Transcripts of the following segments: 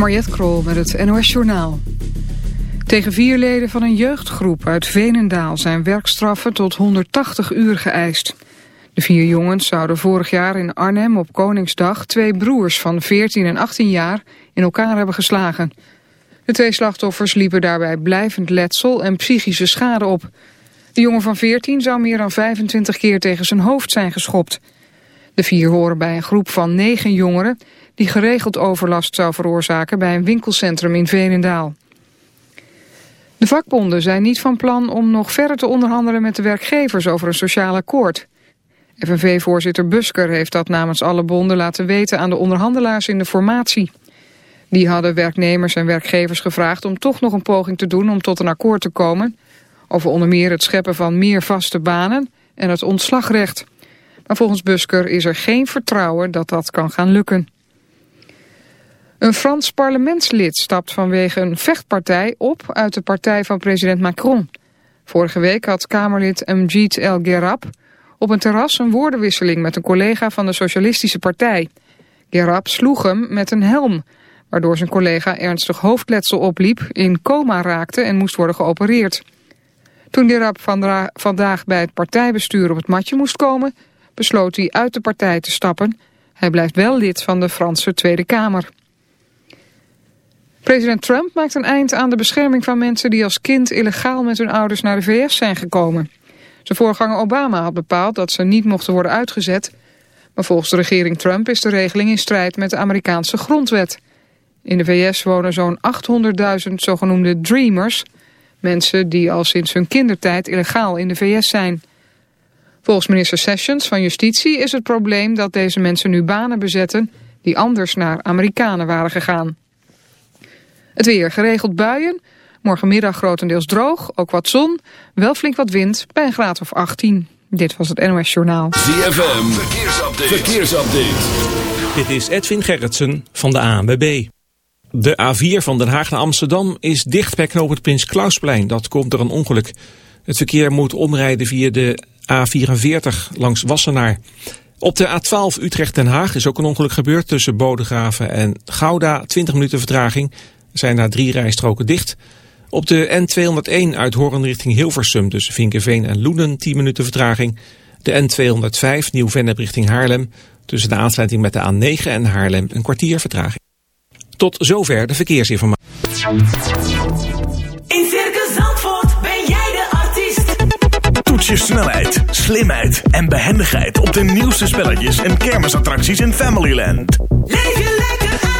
Mariette Krol met het NOS Journaal. Tegen vier leden van een jeugdgroep uit Venendaal zijn werkstraffen tot 180 uur geëist. De vier jongens zouden vorig jaar in Arnhem op Koningsdag twee broers van 14 en 18 jaar in elkaar hebben geslagen. De twee slachtoffers liepen daarbij blijvend letsel en psychische schade op. De jongen van 14 zou meer dan 25 keer tegen zijn hoofd zijn geschopt. De vier horen bij een groep van negen jongeren die geregeld overlast zou veroorzaken bij een winkelcentrum in Veenendaal. De vakbonden zijn niet van plan om nog verder te onderhandelen met de werkgevers over een sociaal akkoord. FNV-voorzitter Busker heeft dat namens alle bonden laten weten aan de onderhandelaars in de formatie. Die hadden werknemers en werkgevers gevraagd om toch nog een poging te doen om tot een akkoord te komen over onder meer het scheppen van meer vaste banen en het ontslagrecht. Maar volgens Busker is er geen vertrouwen dat dat kan gaan lukken. Een Frans parlementslid stapt vanwege een vechtpartij op uit de partij van president Macron. Vorige week had Kamerlid Mjid El Gerab op een terras een woordenwisseling met een collega van de Socialistische Partij. Gerab sloeg hem met een helm, waardoor zijn collega ernstig hoofdletsel opliep, in coma raakte en moest worden geopereerd. Toen Gerab vandaag bij het partijbestuur op het matje moest komen, besloot hij uit de partij te stappen. Hij blijft wel lid van de Franse Tweede Kamer. President Trump maakt een eind aan de bescherming van mensen die als kind illegaal met hun ouders naar de VS zijn gekomen. Zijn voorganger Obama had bepaald dat ze niet mochten worden uitgezet. Maar volgens de regering Trump is de regeling in strijd met de Amerikaanse grondwet. In de VS wonen zo'n 800.000 zogenoemde dreamers. Mensen die al sinds hun kindertijd illegaal in de VS zijn. Volgens minister Sessions van Justitie is het probleem dat deze mensen nu banen bezetten... die anders naar Amerikanen waren gegaan. Het weer geregeld buien. Morgenmiddag grotendeels droog, ook wat zon. Wel flink wat wind bij een graad of 18. Dit was het NOS Journaal. ZFM, verkeersupdate. verkeersupdate. Dit is Edwin Gerritsen van de ANWB. De A4 van Den Haag naar Amsterdam is dicht bij knooppunt Prins Klausplein. Dat komt door een ongeluk. Het verkeer moet omrijden via de A44 langs Wassenaar. Op de A12 Utrecht-Den Haag is ook een ongeluk gebeurd tussen Bodegraven en Gouda. 20 minuten vertraging zijn daar drie rijstroken dicht. Op de N201 uit Horen richting Hilversum tussen Vinkenveen en Loenen 10 minuten vertraging. De N205 Nieuw-Vennep richting Haarlem tussen de aansluiting met de A9 en Haarlem een kwartier vertraging. Tot zover de verkeersinformatie. In Circus Zandvoort ben jij de artiest. Toets je snelheid, slimheid en behendigheid op de nieuwste spelletjes en kermisattracties in Familyland. Leef je lekker uit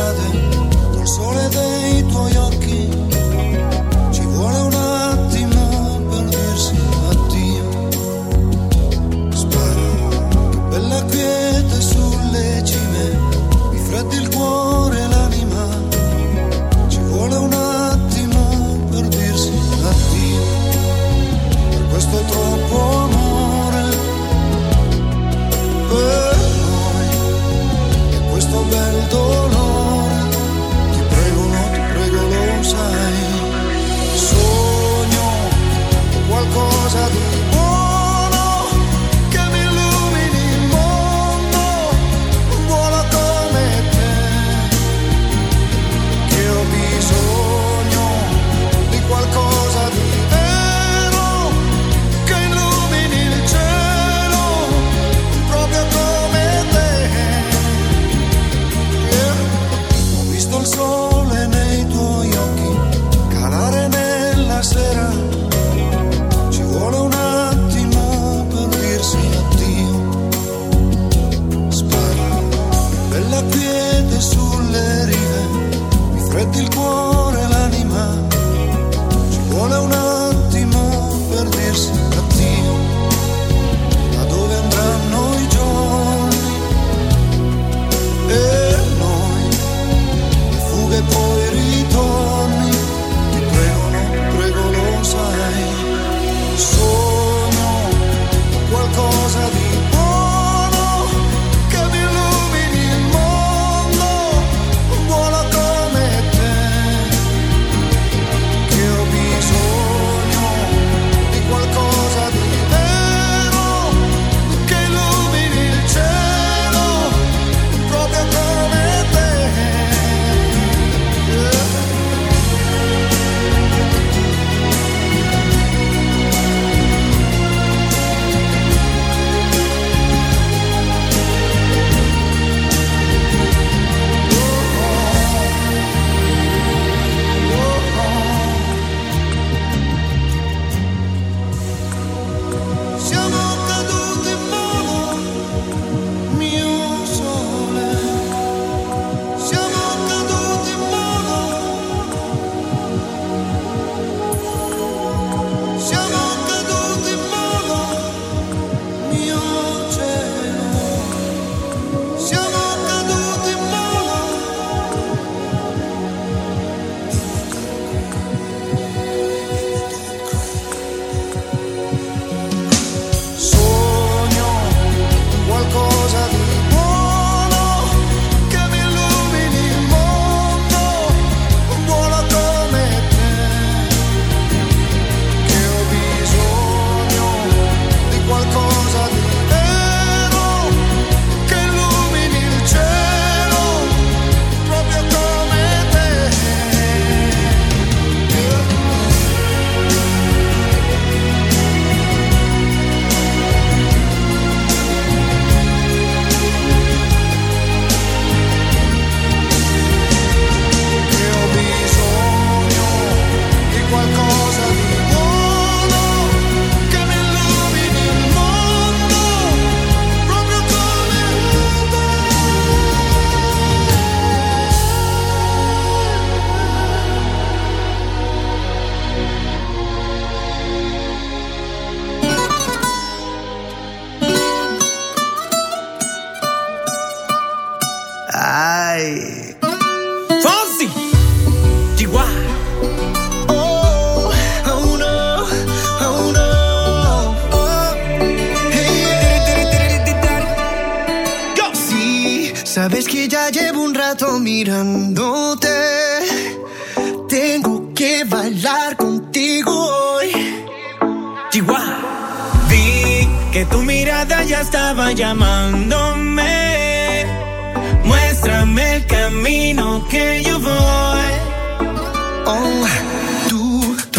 cade col sole dei tuoi occhi. Ci vuole un attimo per dirsi addio. Sparo, che bella quiete sulle cime, mi freddi il cuore e l'anima. Ci vuole un attimo per dirsi addio. Per questo troppo amore. Per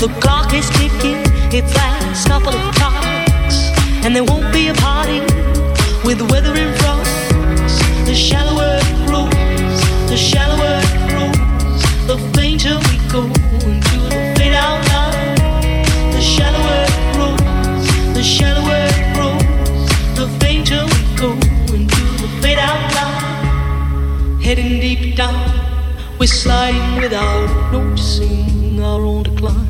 The clock is ticking, its last couple of clocks, and there won't be a party with the weather in front. The shallower it grows, the shallower it grows, the fainter we go into the fade out line. The shallower it grows, the shallower it grows, the fainter we go into the fade out line. Heading deep down, we're sliding without noticing our own decline.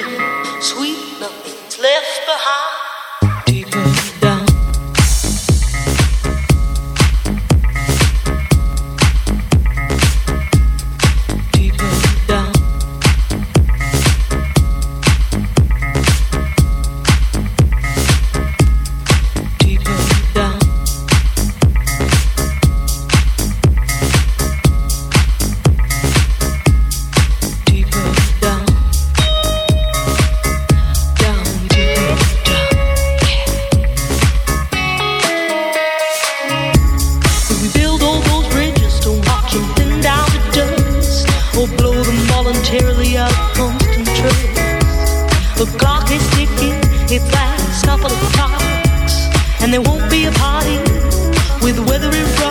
couple of clocks, and there won't be a party with the weather in front.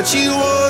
that you wanna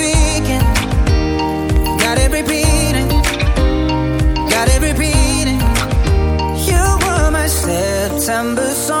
December song.